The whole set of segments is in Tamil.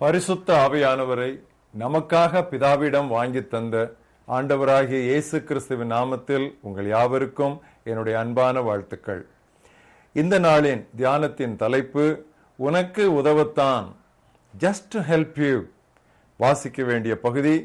பரிசுத்த ஆவியானவரை நமக்காக பிதாவிடம் வாங்கி தந்த ஆண்டவராகிய இயேசு கிறிஸ்துவின் நாமத்தில் உங்கள் யாவருக்கும் என்னுடைய அன்பான வாழ்த்துக்கள். இந்த நாளின் தியானத்தின் தலைப்பு உனக்கு உதவத்தான் ஜஸ்ட் ஹெல்ப் யூ வாசிக்க வேண்டிய பகுதி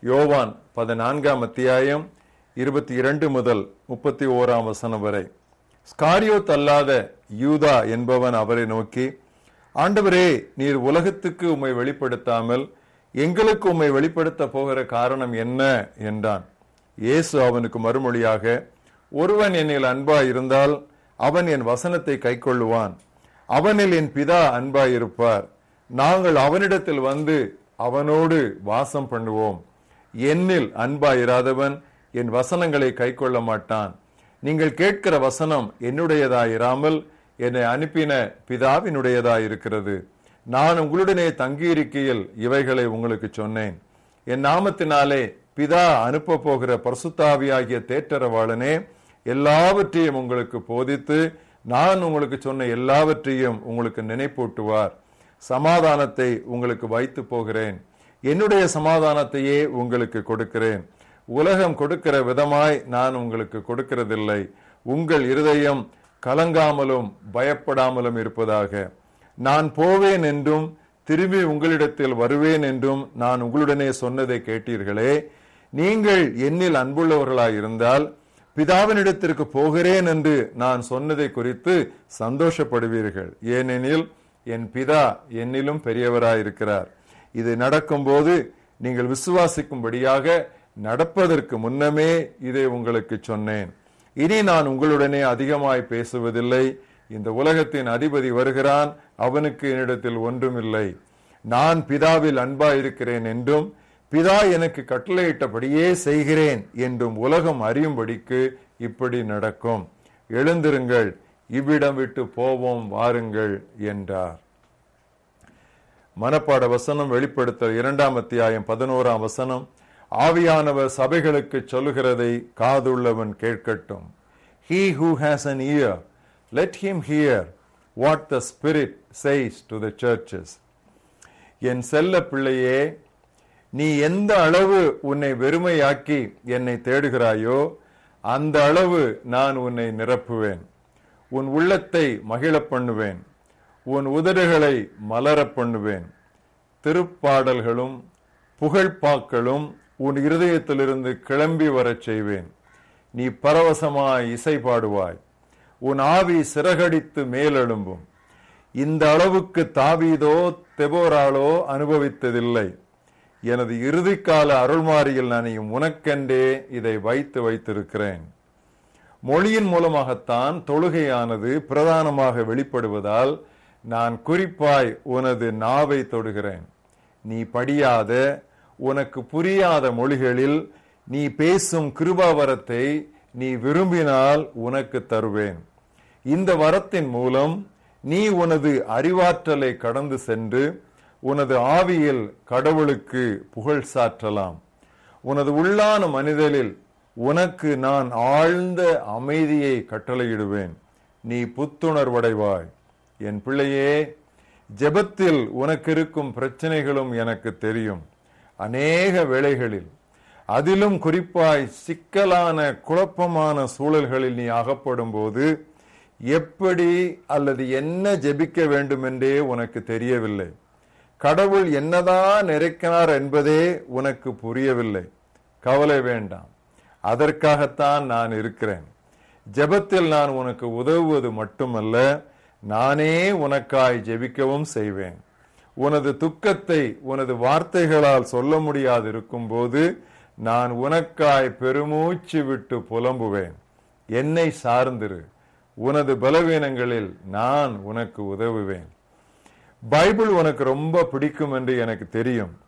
யோவான் பதினான்காம் அத்தியாயம் இருபத்தி இரண்டு முதல் முப்பத்தி ஓராம் வசனம் வரை. ஸ்காரியோ தல்லாத யூதா என்பவன் அவரை நோக்கி ஆண்டவரே நீர் உலகத்துக்கு உம்மை வெளிப்படுத்தாமல் எங்களுக்கு உம்மை வெளிப்படுத்த போகிற காரணம் என்ன? என்றான். இயேசு அவனுக்கு மறுமொழியாக ஒருவன் என்னில் அன்பா இருந்தால் அவன் என் வசனத்தை கைக்கொள்ளுவான். அவனில் என் பிதா அன்பாய் இருப்பார். நாங்கள் அவனிடத்தில் வந்து அவனோடு வாசம் பண்ணுவோம். என்னில் அன்பாய் இராதவன் என் வசனங்களை கைக்கொள்ள மாட்டான். நீங்கள் கேட்கிற வசனம் என்னுடையதாயிராமல் என்னை அனுப்பின பிதாவினுடையதாயிருக்கிறது. நான் உங்களுடனே தங்கியிருக்கையில் இவைகளை உங்களுக்கு சொன்னேன். என் நாமத்தினாலே பிதா அனுப்ப போகிற பரிசுத்தாவியாகிய தேற்றரவாளனே எல்லாவற்றையும் உங்களுக்கு போதித்து நான் உங்களுக்கு சொன்ன எல்லாவற்றையும் உங்களுக்கு நினைப்பூட்டுவார். சமாதானத்தை உங்களுக்கு வைத்து போகிறேன். என்னுடைய சமாதானத்தையே உங்களுக்கு கொடுக்கிறேன். உலகம் கொடுக்கிற விதமாய் நான் உங்களுக்கு கொடுக்கிறதில்லை. உங்கள் இருதயம் கலங்காமலும் பயப்படாமலும் இருப்பதாக. நான் போவேன் என்றும் திரும்பி உங்களிடத்தில் வருவேன் என்றும் நான் உங்களுடனே சொன்னதை கேட்டீர்களே. நீங்கள் என்னில் அன்புள்ளவர்களாய் இருந்தால் பிதாவினிடத்திற்கு போகிறேன் என்று நான் சொன்னதை குறித்து சந்தோஷப்படுவீர்கள். ஏனெனில் என் பிதா என்னிலும் பெரியவராயிருக்கிறார். இது நடக்கும்போது நீங்கள் விசுவாசிக்கும்படியாக நடப்பதற்கு முன்னமே இதை உங்களுக்கு சொன்னேன். இனி நான் உங்களுடனே அதிகமாய் பேசுவதில்லை. இந்த உலகத்தின் அதிபதி வருகிறான். அவனுக்கு என்னிடத்தில் ஒன்றுமில்லை. நான் பிதாவில் அன்பா இருக்கிறேன் என்றும் பிதா எனக்கு கட்டளையிட்டபடியே செய்கிறேன் என்றும் உலகம் அறியும்படிக்கு இப்படி நடக்கும். எழுந்திருங்கள் இவ்விடம் விட்டு போவோம் வாருங்கள் என்றார். மனப்பாட வசனம் வெளிப்படுத்தல் இரண்டாம் அத்தியாயம் பதினோராம் வசனம். ஆவியானவர் சபைகளுக்கு சொல்லுகிறதை காதுள்ளவன் கேட்கட்டும். He who has an ear let him hear what the spirit says to the churches என் செல்ல பிள்ளையே நீ எந்த அளவு உன்னை வெறுமையாக்கி என்னை தேடுகிறாயோ அந்த அளவு நான் உன்னை நிரப்புவேன். உன் உள்ளத்தை மகிழ பண்ணுவேன். உன் உதடுகளை மலர பண்ணுவேன். திருப்பாடல்களும் புகழ்பாக்களும் உன் இருதயத்திலிருந்து கிளம்பி வரச் செய்வேன். நீ பரவசமாய் இசை பாடுவாய். உன் ஆவி சிறகடித்து மேலெழும்பும். இந்த அளவுக்கு தாவீதோ தெபோராலோ அனுபவித்ததில்லை. எனது இறுதிக்கால அருள்மாரியில் நனையும் உனக்கென்றே இதை வைத்து வைத்திருக்கிறேன். மொழியின் மூலமாகத்தான் தொழுகையானது பிரதானமாக வெளிப்படுவதால் நான் குறிப்பாய் உனது நாவை தொடுகிறேன். நீ படியாத உனக்கு புரியாத மொழிகளில் நீ பேசும் கிருபாவரத்தை நீ விரும்பினால் உனக்கு தருவேன். இந்த வரத்தின் மூலம் நீ உனது அறிவாற்றலை கடந்து சென்று உனது ஆவியில் கடவுளுக்கு புகழ் சாற்றலாம். உனது உள்ளான மனிதனில் உனக்கு நான் ஆழ்ந்த அமைதியை கட்டளையிடுவேன். நீ புத்துணர்வடைவாய். என் பிள்ளையே ஜெபத்தில் உனக்கு இருக்கும் பிரச்சனைகளும் எனக்கு தெரியும். அநேக வேளைகளில். அதிலும் குறிப்பாய் சிக்கலான குழப்பமான சூழல்களில் நீ அகப்படும் போது எப்படி அல்லது என்ன ஜெபிக்க வேண்டும் என்றே உனக்கு தெரியவில்லை. கடவுள் என்னதான் நிறைக்கிறார் என்பதே உனக்கு புரியவில்லை. கவலை வேண்டாம். அதற்காகத்தான் நான் இருக்கிறேன். ஜெபத்தில் நான் உனக்கு உதவுவது மட்டுமல்ல நானே உனக்காய் ஜெபிக்கவும் செய்வேன். உனது துக்கத்தை உனது வார்த்தைகளால் சொல்ல முடியாது இருக்கும்போது நான் உனக்காய் பெருமூச்சு விட்டு புலம்புவேன். என்னை சார்ந்திரு. உனது பலவீனங்களில் நான் உனக்கு உதவுவேன். பைபிள் உனக்கு ரொம்ப பிடிக்கும் என்று எனக்கு தெரியும்.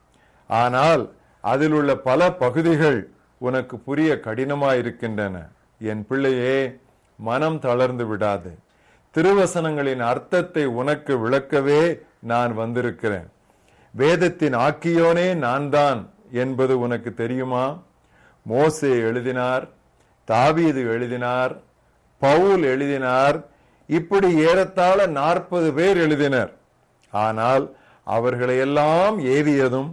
ஆனால் அதில் உள்ள பல பகுதிகள் உனக்கு புரிய கடினமாயிருக்கின்றன. என் பிள்ளையே மனம் தளர்ந்து விடாது. திருவசனங்களின் அர்த்தத்தை உனக்கு விளக்கவே நான் வந்திருக்கிறேன். வேதத்தின் ஆக்கியோனே நான் தான் என்பது உனக்கு தெரியுமா? மோசே எழுதினார் தாவீது எழுதினார் பவுல் எழுதினார் இப்படி ஏறத்தாழ நாற்பது பேர் எழுதினர். ஆனால் அவர்களையெல்லாம் ஏவியதும்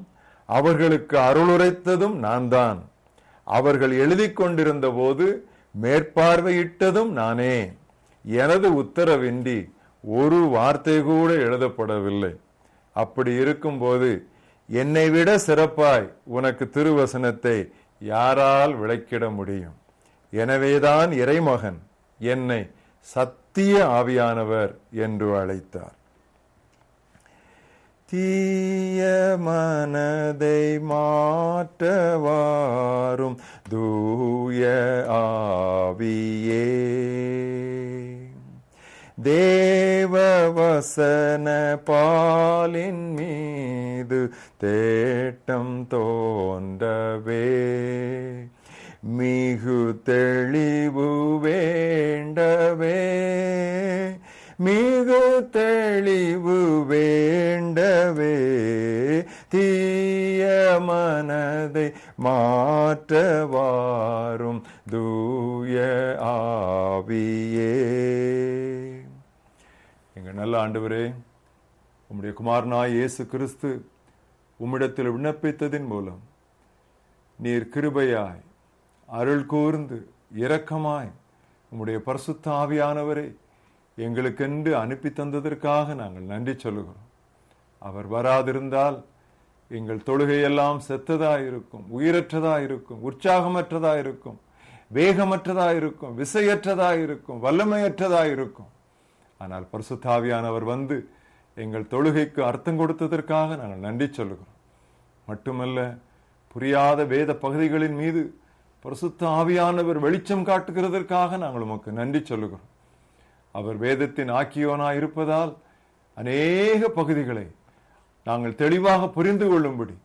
அவர்களுக்கு அருளுரைத்ததும் நான் தான் அவர்கள் எழுதி கொண்டிருந்த போது மேற்பார்வையிட்டதும் நானே. எனது உத்தரவின்றி ஒரு வார்த்தை கூட எழுதப்படவில்லை. அப்படி இருக்கும்போது என்னை விட சிறப்பாய் உனக்கு திருவசனத்தை யாரால் விளக்கிட முடியும்? எனவேதான் இறைமகன் என்னை சத்திய ஆவியானவர் என்று அழைத்தார். தீய மனதை மாற்றவாரும் தூய ஆவியே. தேவவசன பாலின் மீது தேட்டம் தோன்றவே. மிகு தெளிவு வேண்டவே. மிகு தெளிவு வேண்டவே. தீய மனதை மாற்றவாரும் தூய ஆவியே. நல்ல ஆண்டவரே உம்முடைய குமாரனாய் இயேசு கிறிஸ்து உம்மிடத்தில் விண்ணப்பித்ததின் மூலம் நீர் கிருபையாய் அருள் கூர்ந்து இரக்கமாய் உம்முடைய பரிசுத்த ஆவியானவரை எங்களுக்கென்று அனுப்பி தந்ததற்காக நாங்கள் நன்றி சொல்லுகிறோம். அவர் வராதிருந்தால் எங்கள் தொழுகையெல்லாம் செத்ததா இருக்கும் உற்சாகமற்றதாயிருக்கும் இருக்கும் உற்சாகமற்றதா இருக்கும் ஆனால் பரிசுத்தாவியானவர் வந்து எங்கள் தொழுகைக்கு அர்த்தம் கொடுத்ததற்காக நாங்கள் நன்றி சொல்லுகிறோம். மட்டுமல்ல புரியாத வேத பகுதிகளின் மீது பரிசுத்த ஆவியானவர் வெளிச்சம் காட்டுகிறதற்காக நாங்கள் உமக்கு நன்றி சொல்லுகிறோம். அவர் வேதத்தின் ஆக்கியோனாய் இருப்பதால் அநேக பகுதிகளை நாங்கள் தெளிவாக புரிந்து கொள்ளும்படி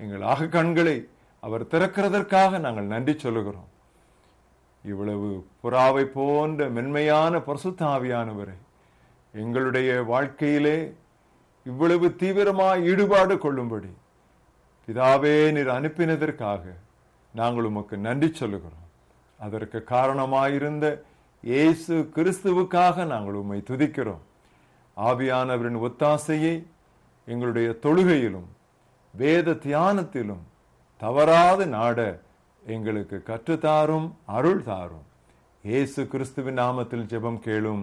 எங்கள் ஆக கண்களை அவர் திறக்கிறதற்காக நாங்கள் நன்றி சொல்லுகிறோம். இவ்வளவு புறாவை போன்ற மென்மையான பரிசுத்த ஆவியானவரை எங்களுடைய வாழ்க்கையிலே இவ்வளவு தீவிரமாக ஈடுபாடு கொள்ளும்படி பிதாவே நீர் அனுப்பினதற்காக நாங்கள் உமக்கு நன்றி சொல்லுகிறோம். அதற்கு காரணமாயிருந்த இயேசு கிறிஸ்துவுக்காக நாங்கள் உம்மை துதிக்கிறோம். ஆவியானவரின் ஒத்தாசையை எங்களுடைய தொழுகையிலும் வேத தியானத்திலும் தவறாது நாட எங்களுக்கு கற்றுத்தாரும் அருள் தாரும். இயேசு கிறிஸ்துவின் நாமத்தில் ஜெபம் கேளும்.